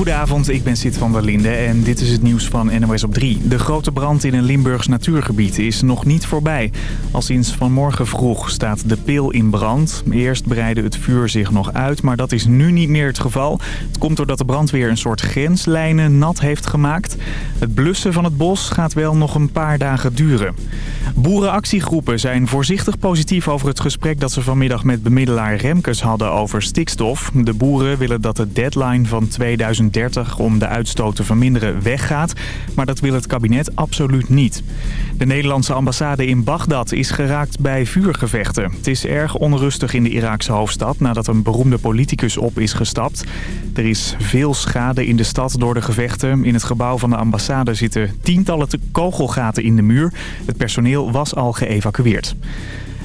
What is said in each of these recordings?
Goedenavond, ik ben Sid van der Linde en dit is het nieuws van NOS op 3. De grote brand in een Limburgs natuurgebied is nog niet voorbij. Al sinds vanmorgen vroeg staat de pil in brand. Eerst breidde het vuur zich nog uit, maar dat is nu niet meer het geval. Het komt doordat de brandweer een soort grenslijnen nat heeft gemaakt. Het blussen van het bos gaat wel nog een paar dagen duren. Boerenactiegroepen zijn voorzichtig positief over het gesprek dat ze vanmiddag met bemiddelaar Remkes hadden over stikstof. De boeren willen dat de deadline van 2030 om de uitstoot te verminderen weggaat. Maar dat wil het kabinet absoluut niet. De Nederlandse ambassade in Bagdad is geraakt bij vuurgevechten. Het is erg onrustig in de Iraakse hoofdstad nadat een beroemde politicus op is gestapt. Er is veel schade in de stad door de gevechten. In het gebouw van de ambassade zitten tientallen kogelgaten in de muur. Het personeel was al geëvacueerd.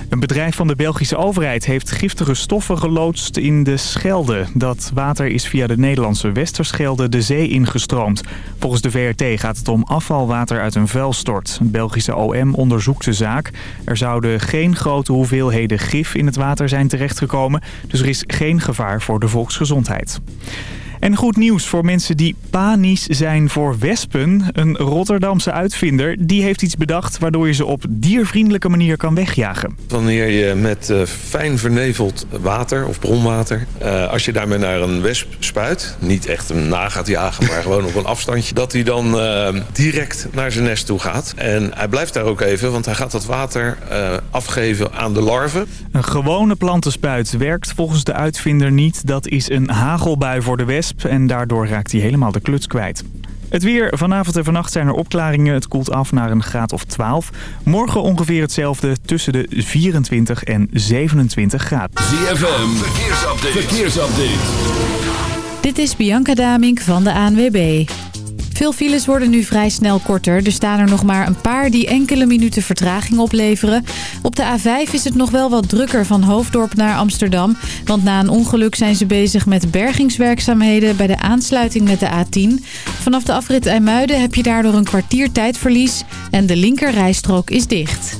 Een bedrijf van de Belgische overheid heeft giftige stoffen geloodst in de Schelde. Dat water is via de Nederlandse Westerschelde de zee ingestroomd. Volgens de VRT gaat het om afvalwater uit een vuilstort. Het Belgische OM onderzoekt de zaak. Er zouden geen grote hoeveelheden gif in het water zijn terechtgekomen. Dus er is geen gevaar voor de volksgezondheid. En goed nieuws voor mensen die panisch zijn voor wespen. Een Rotterdamse uitvinder die heeft iets bedacht... waardoor je ze op diervriendelijke manier kan wegjagen. Wanneer je met uh, fijn verneveld water of bronwater... Uh, als je daarmee naar een wesp spuit... niet echt hem na gaat jagen, maar gewoon op een afstandje... dat hij dan uh, direct naar zijn nest toe gaat. En hij blijft daar ook even, want hij gaat dat water afgeven aan de larven. Een gewone plantenspuit werkt volgens de uitvinder niet. Dat is een hagelbui voor de wesp en daardoor raakt hij helemaal de kluts kwijt. Het weer. Vanavond en vannacht zijn er opklaringen. Het koelt af naar een graad of 12. Morgen ongeveer hetzelfde tussen de 24 en 27 graden. ZFM. Verkeersupdate. Verkeersupdate. Dit is Bianca Damink van de ANWB. Veel files worden nu vrij snel korter. Er staan er nog maar een paar die enkele minuten vertraging opleveren. Op de A5 is het nog wel wat drukker van Hoofddorp naar Amsterdam. Want na een ongeluk zijn ze bezig met bergingswerkzaamheden bij de aansluiting met de A10. Vanaf de afrit IJmuiden heb je daardoor een kwartier tijdverlies en de linkerrijstrook is dicht.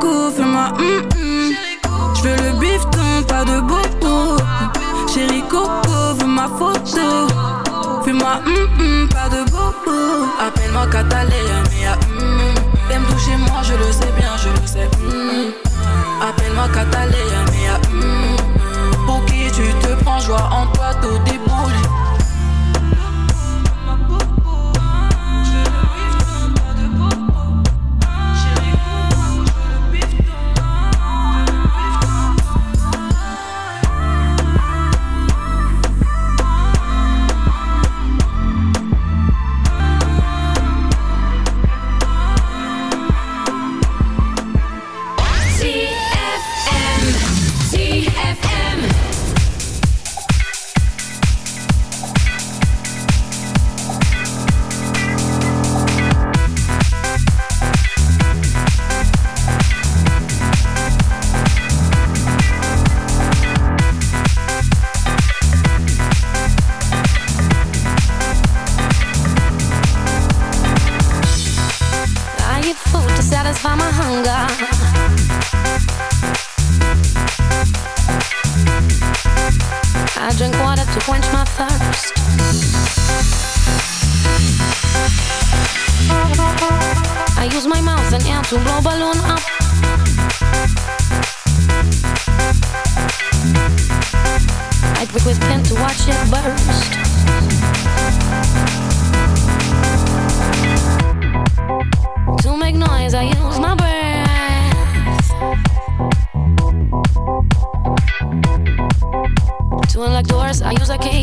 Coco, fais-moi hum hum. Je veux le bifton, pas de bobo. Chérie Coco, veux ma photo. Fais-moi hum pas de bobo. Appelle-moi Catalina, mia hum. T'aimes toucher moi, je le sais bien, je le sais. hum. Appelle-moi Catalina, mia hum. Pour qui tu te prends, joie en toi, tout déboule. Use my mouth and air to blow balloon up. I prick with pen to watch it burst. To make noise, I use my breath. To unlock doors, I use a key.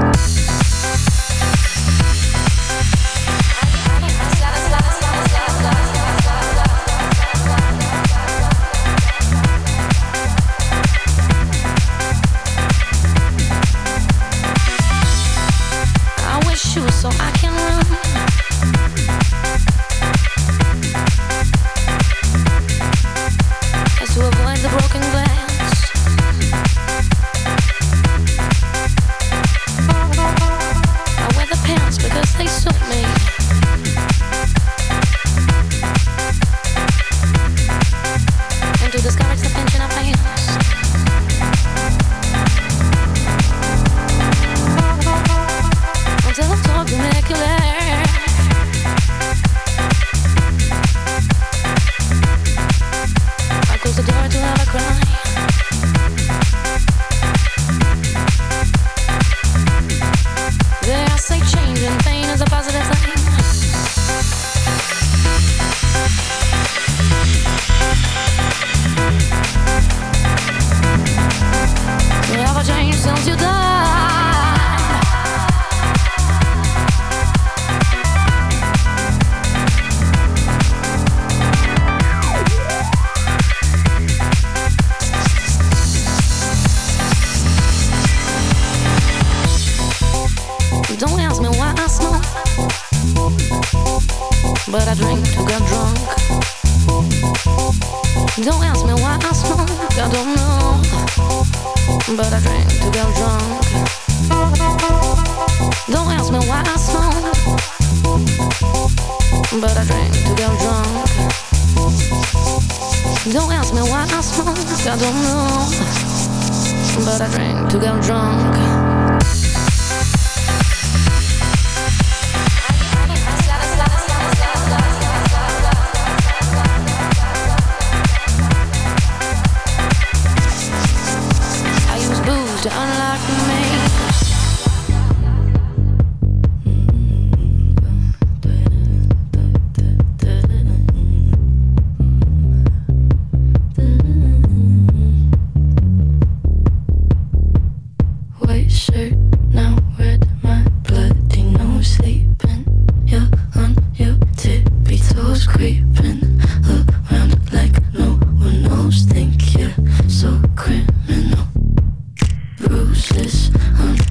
This I'm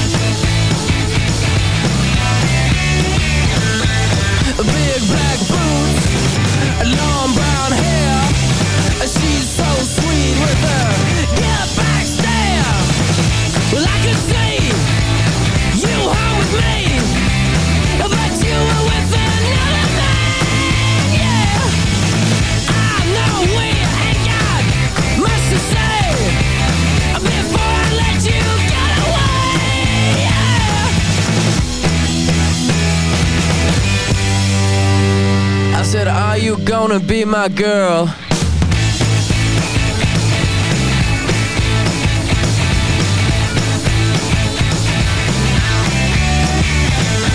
said, are you gonna be my girl?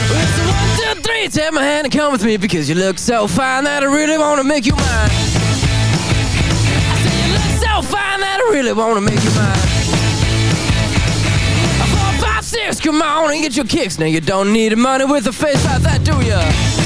It's one, two, three. take my hand and come with me because you look so fine that I really want to make you mine. I said you look so fine that I really want to make you mine. Four, five, six, come on and get your kicks. Now you don't need money with a face like that, do ya?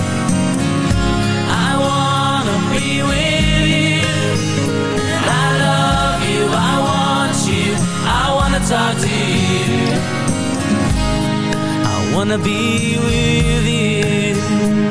Wanna be with you.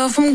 myself, I'm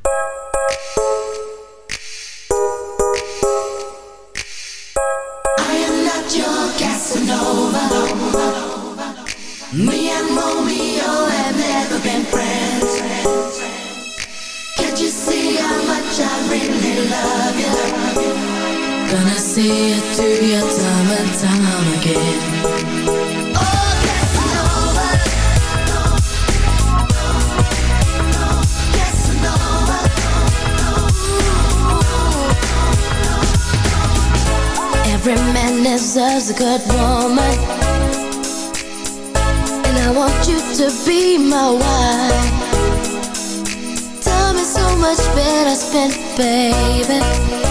Gonna see it through your time and time again. Oh. Casanova. Every man deserves a good woman. And I want you to be my wife. Time is so much better spent, baby.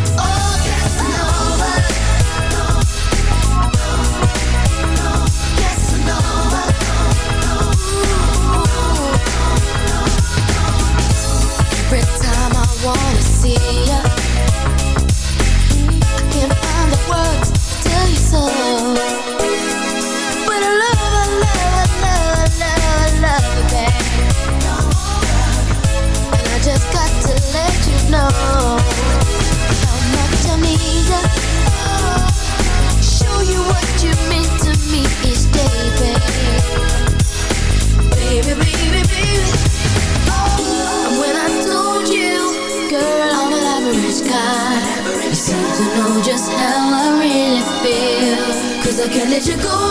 let you go.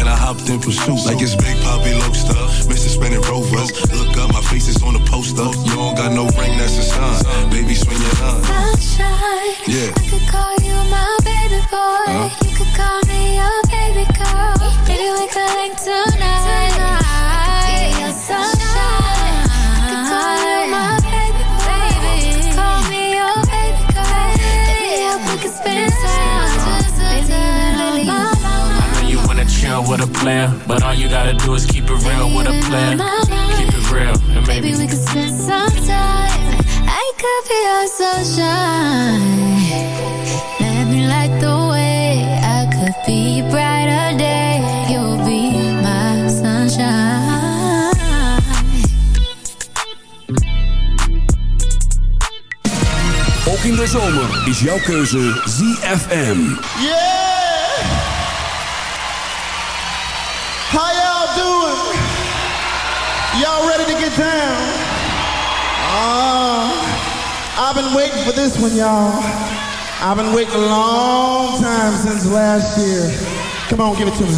and I hopped in pursuit. Like it's Big Poppy Lobster. Mr. Spinning Rovers. Look up, my face is on the poster. You don't got no ring, that's a sign. Baby, swing your line. Sunshine. Yeah. I could call you my baby boy. Huh? With a player, but all you gotta do is keep it real with a player. Keep it real, and maybe Maybe we could spend some time. I could be your sunshine. Let me light the way. I could be your brighter day. You'll be my sunshine. Ook in de zomer is jouw keuze ZFM. Yeah! Y'all ready to get down? Uh, I've been waiting for this one, y'all. I've been waiting a long time since last year. Come on, give it to me.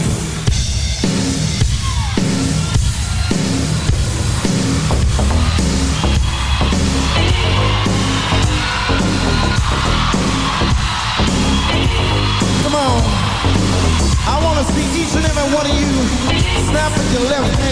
Come on. I want to see each and every one of you snap with your left hand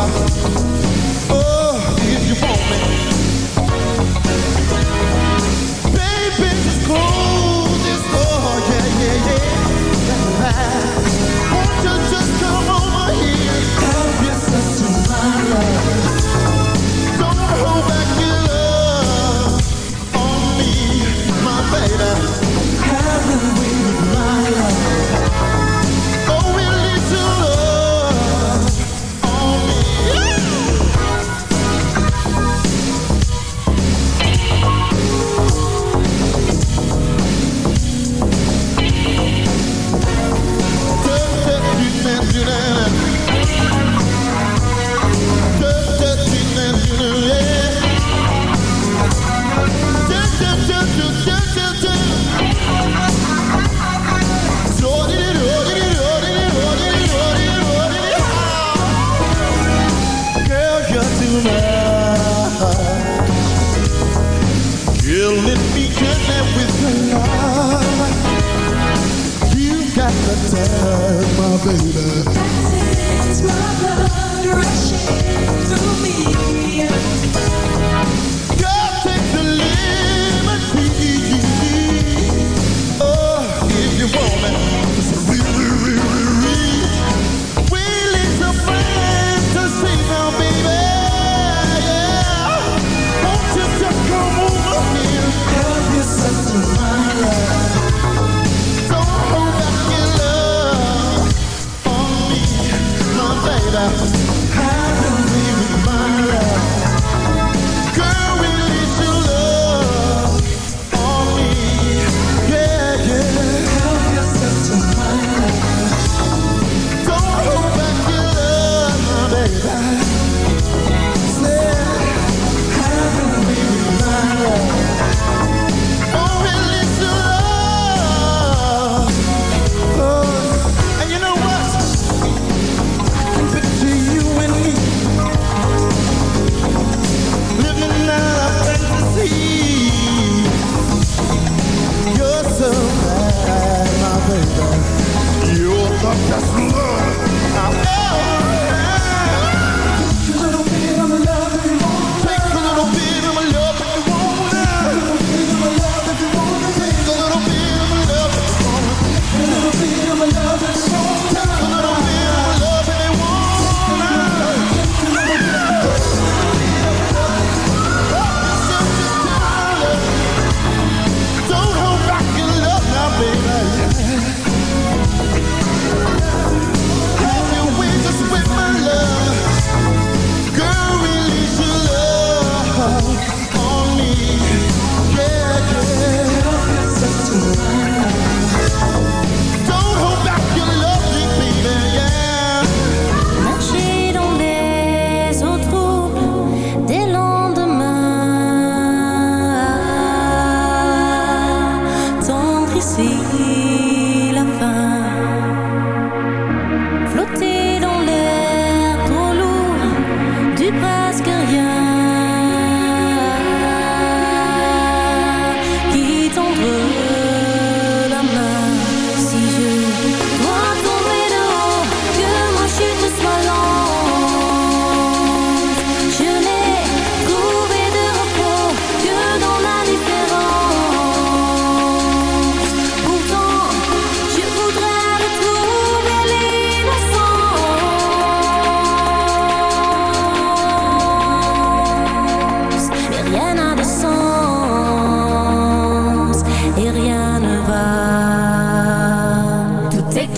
Way with me now Don't hold back your love on me my love.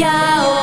out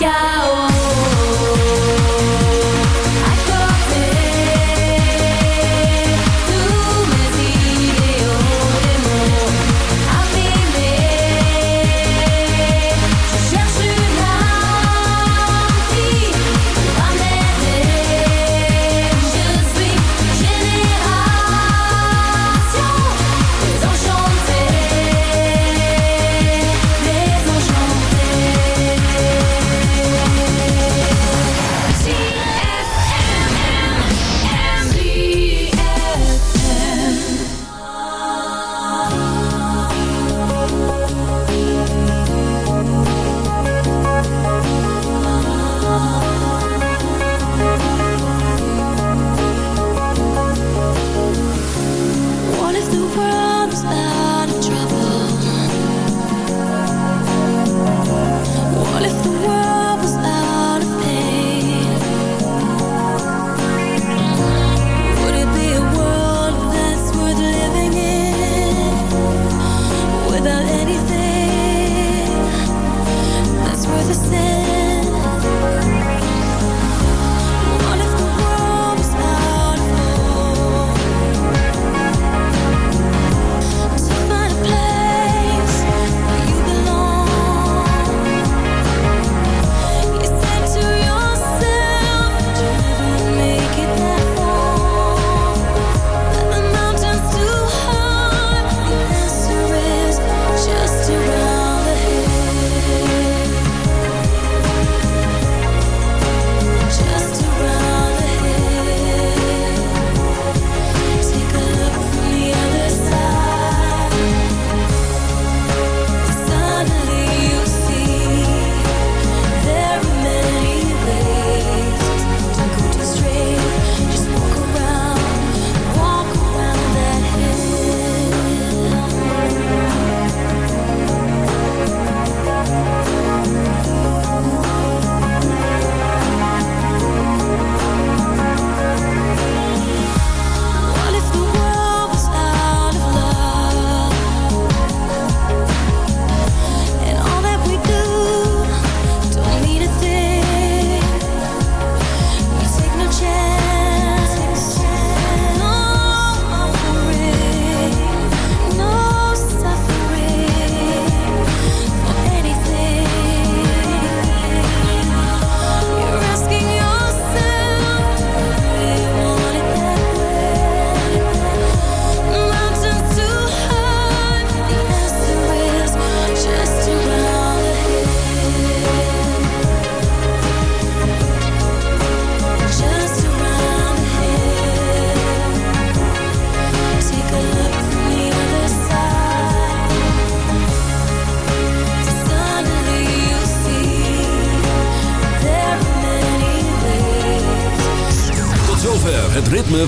out.